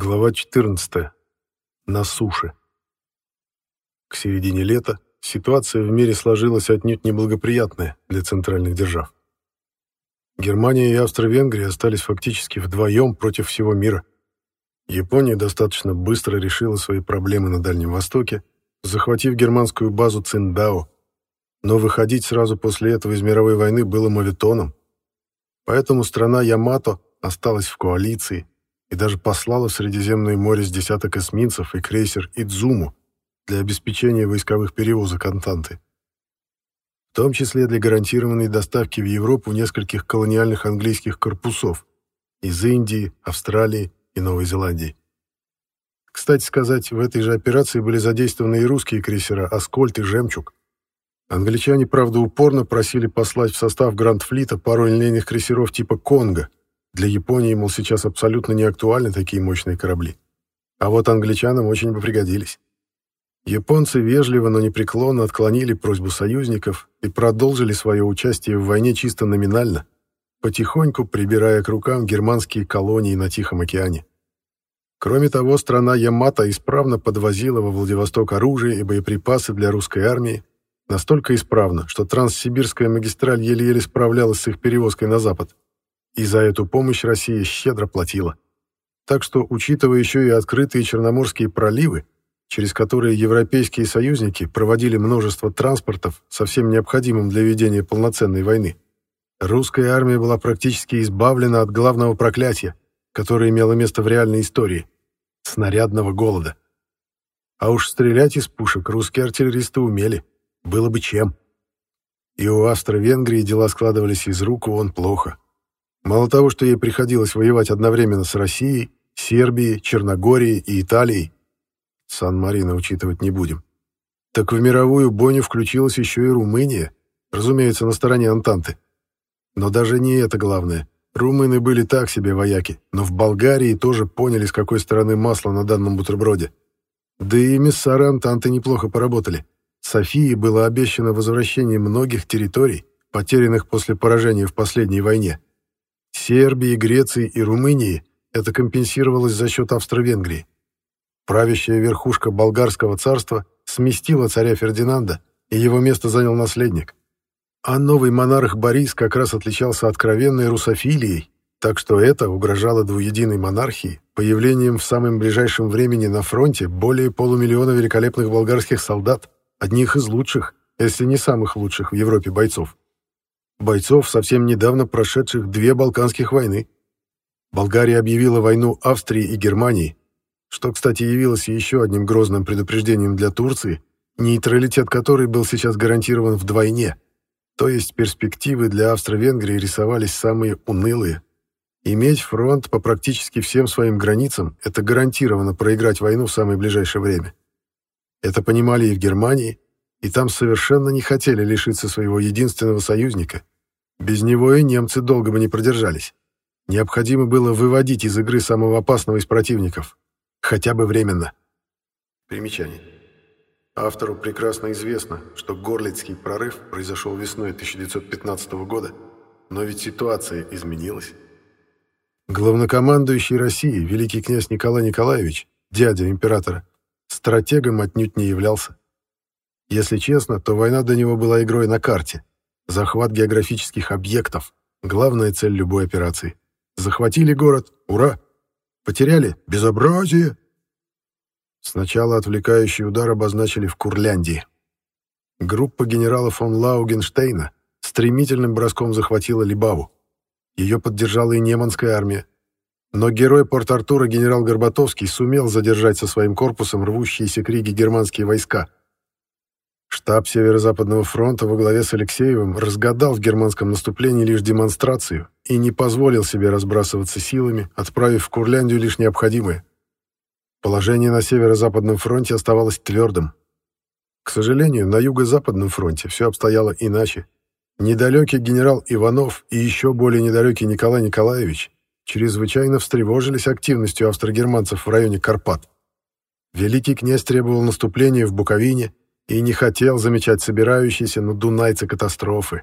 Глава 14. На суше. К середине лета ситуация в мире сложилась отнюдь неблагоприятная для центральных держав. Германия и Австро-Венгрия остались фактически вдвоем против всего мира. Япония достаточно быстро решила свои проблемы на Дальнем Востоке, захватив германскую базу Циндао, но выходить сразу после этого из мировой войны было моветоном. Поэтому страна Ямато осталась в коалиции – и даже послала в Средиземное море с десяток эсминцев и крейсер «Идзуму» для обеспечения войсковых перевозок Антанты. В том числе для гарантированной доставки в Европу нескольких колониальных английских корпусов из Индии, Австралии и Новой Зеландии. Кстати сказать, в этой же операции были задействованы и русские крейсера «Аскольд» и «Жемчуг». Англичане, правда, упорно просили послать в состав Гранд-флита пару линейных крейсеров типа «Конго», для Японии, мол, сейчас абсолютно не актуальны такие мощные корабли. А вот англичанам очень бы пригодились. Японцы вежливо, но непреклонно отклонили просьбу союзников и продолжили свое участие в войне чисто номинально, потихоньку прибирая к рукам германские колонии на Тихом океане. Кроме того, страна Ямато исправно подвозила во Владивосток оружие и боеприпасы для русской армии, настолько исправно, что Транссибирская магистраль еле-еле справлялась с их перевозкой на запад и за эту помощь Россия щедро платила. Так что, учитывая еще и открытые Черноморские проливы, через которые европейские союзники проводили множество транспортов, совсем необходимым для ведения полноценной войны, русская армия была практически избавлена от главного проклятия, которое имело место в реальной истории — снарядного голода. А уж стрелять из пушек русские артиллеристы умели, было бы чем. И у Австро-Венгрии дела складывались из рук вон плохо. Мало того, что ей приходилось воевать одновременно с Россией, Сербией, Черногорией и Италией, Сан-Марино учитывать не будем, так в мировую бойню включилась еще и Румыния, разумеется, на стороне Антанты. Но даже не это главное. Румыны были так себе вояки, но в Болгарии тоже поняли, с какой стороны масло на данном бутерброде. Да и эмиссары Антанты неплохо поработали. Софии было обещано возвращение многих территорий, потерянных после поражения в последней войне. Сербии, Греции и Румынии это компенсировалось за счет Австро-Венгрии. Правящая верхушка болгарского царства сместила царя Фердинанда, и его место занял наследник. А новый монарх Борис как раз отличался откровенной русофилией, так что это угрожало двуединой монархии появлением в самом ближайшем времени на фронте более полумиллиона великолепных болгарских солдат, одних из лучших, если не самых лучших в Европе бойцов бойцов, совсем недавно прошедших две Балканских войны. Болгария объявила войну Австрии и Германии, что, кстати, явилось еще одним грозным предупреждением для Турции, нейтралитет которой был сейчас гарантирован вдвойне, то есть перспективы для Австро-Венгрии рисовались самые унылые. Иметь фронт по практически всем своим границам – это гарантированно проиграть войну в самое ближайшее время. Это понимали и в Германии, и там совершенно не хотели лишиться своего единственного союзника. Без него и немцы долго бы не продержались. Необходимо было выводить из игры самого опасного из противников, хотя бы временно. Примечание. Автору прекрасно известно, что Горлицкий прорыв произошел весной 1915 года, но ведь ситуация изменилась. Главнокомандующий России, великий князь Николай Николаевич, дядя императора, стратегом отнюдь не являлся. Если честно, то война для него была игрой на карте. Захват географических объектов — главная цель любой операции. Захватили город — ура! Потеряли — безобразие! Сначала отвлекающий удар обозначили в Курляндии. Группа генерала фон Лаугенштейна стремительным броском захватила Либаву. Ее поддержала и неманская армия. Но герой Порт-Артура генерал Горбатовский сумел задержать со своим корпусом рвущиеся к Риге германские войска — Штаб Северо-Западного фронта во главе с Алексеевым разгадал в германском наступлении лишь демонстрацию и не позволил себе разбрасываться силами, отправив в Курляндию лишь необходимое. Положение на Северо-Западном фронте оставалось твердым. К сожалению, на Юго-Западном фронте все обстояло иначе. Недалекий генерал Иванов и еще более недалекий Николай Николаевич чрезвычайно встревожились активностью австрогерманцев в районе Карпат. Великий князь требовал наступления в Буковине, и не хотел замечать собирающиеся на Дунайце катастрофы.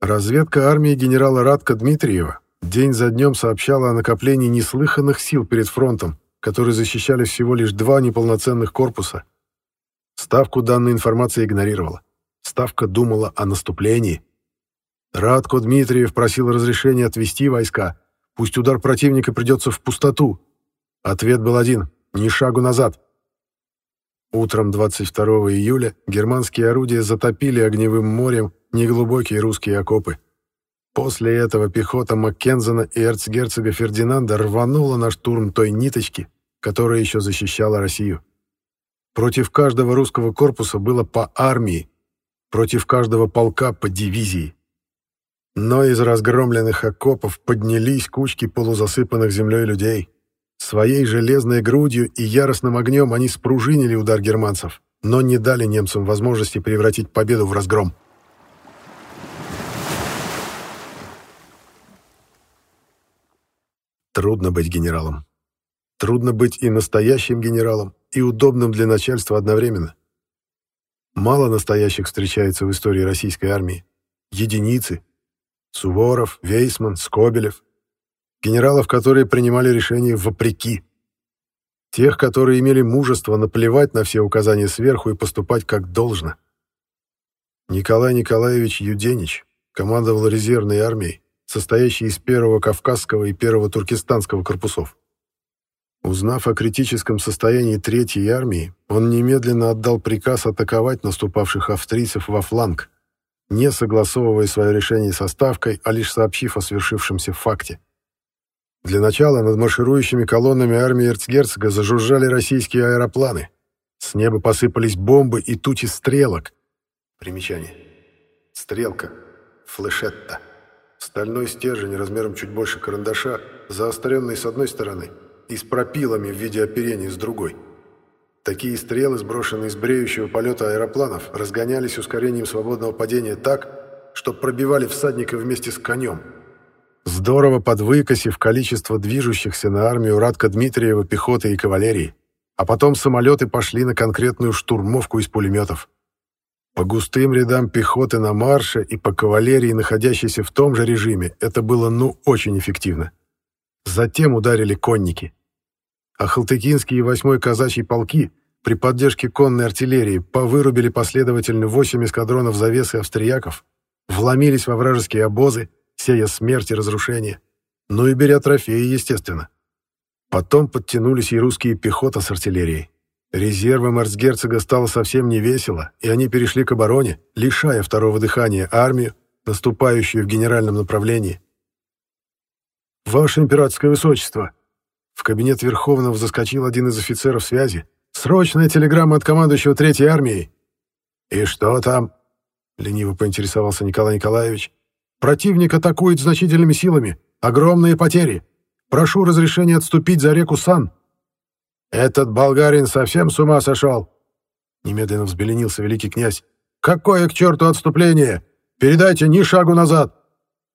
Разведка армии генерала Радка Дмитриева день за днем сообщала о накоплении неслыханных сил перед фронтом, которые защищали всего лишь два неполноценных корпуса. Ставку данной информации игнорировала. Ставка думала о наступлении. Радко Дмитриев просил разрешения отвести войска. Пусть удар противника придется в пустоту. Ответ был один — ни шагу назад. Утром 22 июля германские орудия затопили огневым морем неглубокие русские окопы. После этого пехота Маккензена и эрцгерцога Фердинанда рванула на штурм той ниточки, которая еще защищала Россию. Против каждого русского корпуса было по армии, против каждого полка по дивизии. Но из разгромленных окопов поднялись кучки полузасыпанных землей людей. Своей железной грудью и яростным огнем они спружинили удар германцев, но не дали немцам возможности превратить победу в разгром. Трудно быть генералом. Трудно быть и настоящим генералом, и удобным для начальства одновременно. Мало настоящих встречается в истории российской армии. Единицы. Суворов, Вейсман, Скобелев. Генералов, которые принимали решения вопреки. Тех, которые имели мужество наплевать на все указания сверху и поступать как должно. Николай Николаевич Юденич командовал резервной армией, состоящий из первого Кавказского и первого Туркестанского корпусов. Узнав о критическом состоянии Третьей армии, он немедленно отдал приказ атаковать наступавших австрийцев во фланг, не согласовывая свое решение со Ставкой, а лишь сообщив о свершившемся факте. Для начала над марширующими колоннами армии эрцгерцога зажужжали российские аэропланы. С неба посыпались бомбы и тучи стрелок. Примечание. Стрелка. Флешетта. Стальной стержень размером чуть больше карандаша, заостренный с одной стороны и с пропилами в виде оперения с другой. Такие стрелы, сброшенные с бреющего полета аэропланов, разгонялись ускорением свободного падения так, что пробивали всадника вместе с конем. Здорово подвыкосив количество движущихся на армию Радка Дмитриева пехоты и кавалерии, а потом самолеты пошли на конкретную штурмовку из пулеметов. По густым рядам пехоты на марше и по кавалерии, находящейся в том же режиме, это было ну очень эффективно. Затем ударили конники. А Халтыкинские и 8-й казачьи полки при поддержке конной артиллерии повырубили последовательно 8 эскадронов завесы австрияков, вломились во вражеские обозы, сея смерть и разрушение, ну и беря трофеи, естественно. Потом подтянулись и русские пехота с артиллерией. Резервам эрцгерцога стало совсем не весело, и они перешли к обороне, лишая второго дыхания армию, наступающую в генеральном направлении. «Ваше императорское высочество!» В кабинет Верховного заскочил один из офицеров связи. «Срочная телеграмма от командующего Третьей армией!» «И что там?» — лениво поинтересовался Николай Николаевич. «Противник атакует значительными силами. Огромные потери. Прошу разрешения отступить за реку Сан». «Этот болгарин совсем с ума сошел!» Немедленно взбеленился великий князь. «Какое к черту отступление? Передайте ни шагу назад!»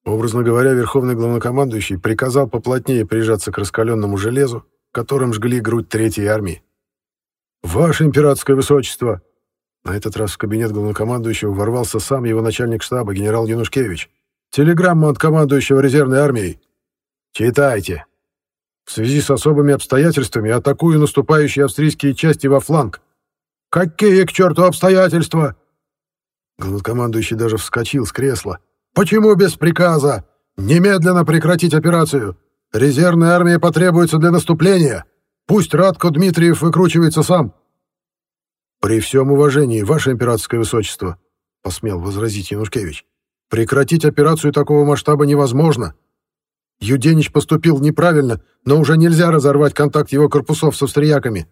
Образно говоря, верховный главнокомандующий приказал поплотнее прижаться к раскаленному железу, которым жгли грудь Третьей армии. «Ваше императорское высочество!» На этот раз в кабинет главнокомандующего ворвался сам его начальник штаба, генерал Янушкевич. «Телеграмма от командующего резервной армией». «Читайте», в связи с особыми обстоятельствами атакую наступающие австрийские части во фланг. Какие к черту обстоятельства? Главнокомандующий даже вскочил с кресла. Почему без приказа? Немедленно прекратить операцию. Резервная армия потребуется для наступления. Пусть Радко Дмитриев выкручивается сам. При всем уважении, ваше императорское высочество, посмел возразить Янушкевич. Прекратить операцию такого масштаба невозможно. Юденич поступил неправильно, но уже нельзя разорвать контакт его корпусов с австрияками.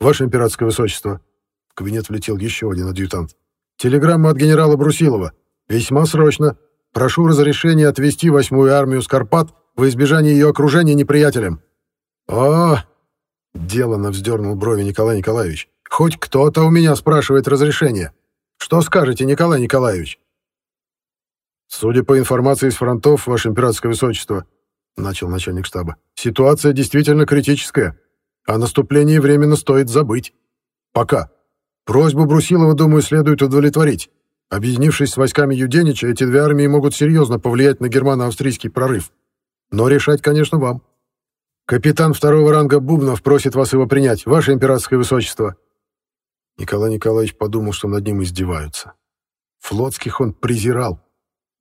Ваше императорское высочество. В кабинет влетел еще один адъютант. Телеграмма от генерала Брусилова. Весьма срочно. Прошу разрешения отвести восьмую армию с Карпат во избежание ее окружения неприятелем. О! Делано вздернул брови Николай Николаевич. Хоть кто-то у меня спрашивает разрешения. Что скажете, Николай Николаевич? «Судя по информации из фронтов, Ваше Императорское Высочество», — начал начальник штаба, «ситуация действительно критическая. О наступлении временно стоит забыть. Пока. Просьбу Брусилова, думаю, следует удовлетворить. Объединившись с войсками Юденича, эти две армии могут серьезно повлиять на германо-австрийский прорыв. Но решать, конечно, вам». Капитан второго ранга Бубнов просит вас его принять, ваше императорское высочество». Николай Николаевич подумал, что над ним издеваются. Флотских он презирал.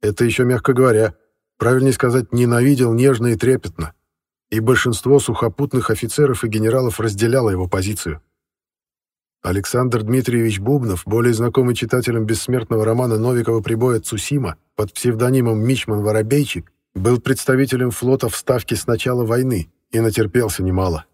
Это еще мягко говоря. Правильнее сказать, ненавидел нежно и трепетно. И большинство сухопутных офицеров и генералов разделяло его позицию. Александр Дмитриевич Бубнов, более знакомый читателям бессмертного романа Новикова «Прибоя Цусима» под псевдонимом Мичман Воробейчик, был представителем флота в Ставке с начала войны и натерпелся немало.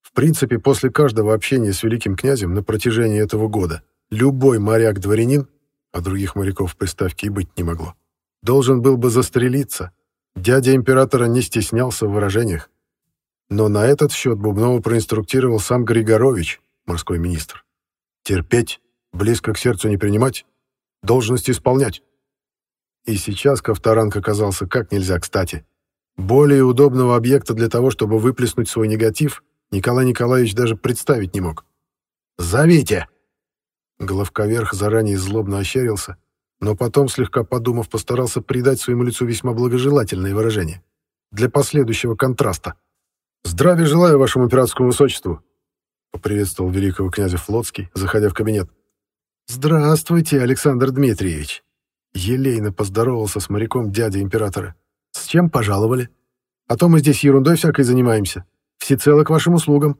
В принципе, после каждого общения с великим князем на протяжении этого года любой моряк-дворянин, а других моряков в приставке и быть не могло, должен был бы застрелиться. Дядя императора не стеснялся в выражениях. Но на этот счет Бубнова проинструктировал сам Григорович, морской министр. Терпеть, близко к сердцу не принимать, должность исполнять. И сейчас Ковторанг оказался как нельзя кстати. Более удобного объекта для того, чтобы выплеснуть свой негатив, Николай Николаевич даже представить не мог. «Зовите!» Головковерх заранее злобно ощерился, но потом, слегка подумав, постарался придать своему лицу весьма благожелательное выражение. Для последующего контраста. «Здравия желаю вашему императорскому высочеству!» поприветствовал великого князя Флотский, заходя в кабинет. «Здравствуйте, Александр Дмитриевич!» Елейно поздоровался с моряком дядя императора. «С чем пожаловали? А то мы здесь ерундой всякой занимаемся. Всецело к вашим услугам».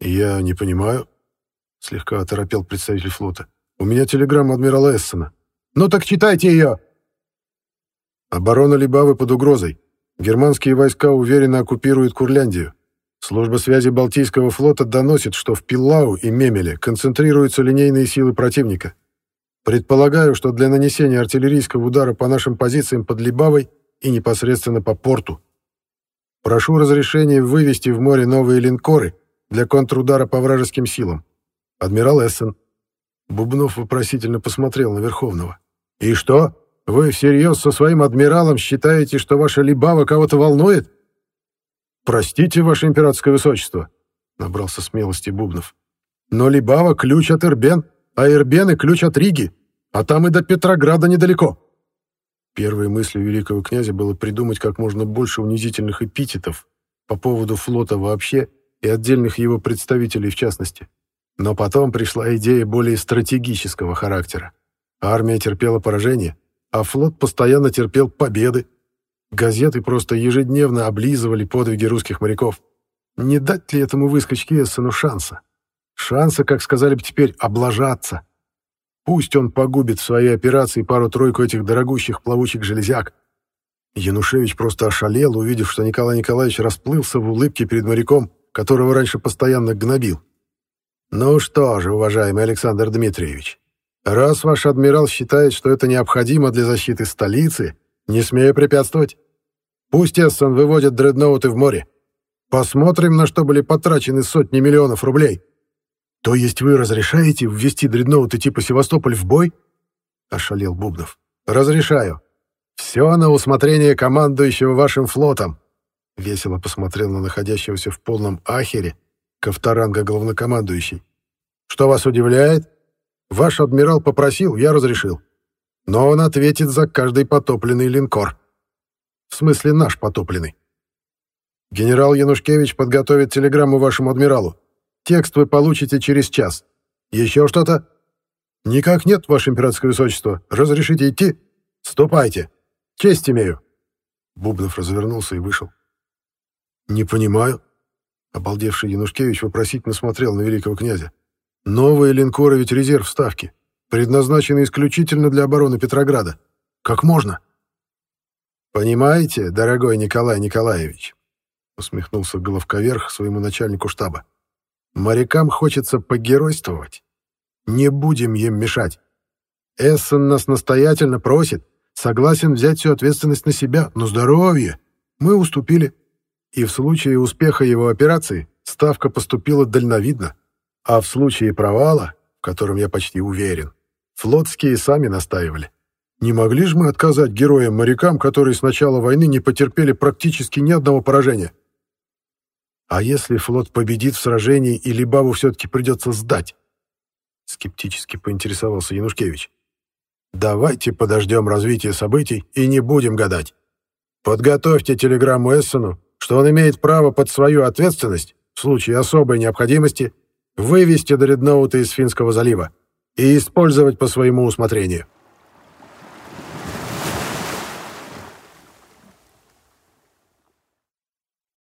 «Я не понимаю», — слегка оторопел представитель флота. «У меня телеграмма адмирала Эссена». «Ну так читайте ее!» Оборона Либавы под угрозой. Германские войска уверенно оккупируют Курляндию. Служба связи Балтийского флота доносит, что в Пиллау и Мемеле концентрируются линейные силы противника. Предполагаю, что для нанесения артиллерийского удара по нашим позициям под Либавой и непосредственно по порту. Прошу разрешения вывести в море новые линкоры для контрудара по вражеским силам. Адмирал Эссен. Бубнов вопросительно посмотрел на Верховного. «И что? Вы всерьез со своим адмиралом считаете, что ваша Либава кого-то волнует?» «Простите, ваше императорское высочество», — набрался смелости Бубнов. «Но Либава — ключ от Ирбен, а Ирбены — ключ от Риги, а там и до Петрограда недалеко». Первой мыслью великого князя было придумать как можно больше унизительных эпитетов по поводу флота вообще и отдельных его представителей в частности. Но потом пришла идея более стратегического характера. Армия терпела поражение, а флот постоянно терпел победы, Газеты просто ежедневно облизывали подвиги русских моряков. Не дать ли этому выскочке Эссену шанса? Шанса, как сказали бы теперь, облажаться. Пусть он погубит в своей операции пару-тройку этих дорогущих плавучих железяк. Янушевич просто ошалел, увидев, что Николай Николаевич расплылся в улыбке перед моряком, которого раньше постоянно гнобил. «Ну что же, уважаемый Александр Дмитриевич, раз ваш адмирал считает, что это необходимо для защиты столицы, не смею препятствовать. Пусть Эссон выводит дредноуты в море. Посмотрим, на что были потрачены сотни миллионов рублей. То есть вы разрешаете ввести дредноуты типа Севастополь в бой? Ошалел Бубнов. Разрешаю. Все на усмотрение командующего вашим флотом. Весело посмотрел на находящегося в полном ахере Ковторанга главнокомандующий. Что вас удивляет? Ваш адмирал попросил, я разрешил. Но он ответит за каждый потопленный линкор. В смысле, наш потопленный. Генерал Янушкевич подготовит телеграмму вашему адмиралу. Текст вы получите через час. Еще что-то? Никак нет, ваше императорское высочество. Разрешите идти? Ступайте. Честь имею. Бубнов развернулся и вышел. Не понимаю. Обалдевший Янушкевич вопросительно смотрел на великого князя. Новые линкоры ведь резерв ставки, предназначены исключительно для обороны Петрограда. Как можно? — «Понимаете, дорогой Николай Николаевич», — усмехнулся Головковерх своему начальнику штаба, «морякам хочется погеройствовать. Не будем им мешать. Эссен нас настоятельно просит, согласен взять всю ответственность на себя, но здоровье. Мы уступили. И в случае успеха его операции ставка поступила дальновидно, а в случае провала, в котором я почти уверен, флотские сами настаивали. Не могли же мы отказать героям-морякам, которые с начала войны не потерпели практически ни одного поражения? А если флот победит в сражении и Либаву все-таки придется сдать? Скептически поинтересовался Янушкевич. Давайте подождем развития событий и не будем гадать. Подготовьте телеграмму Эссену, что он имеет право под свою ответственность, в случае особой необходимости, вывести дредноуты из Финского залива и использовать по своему усмотрению.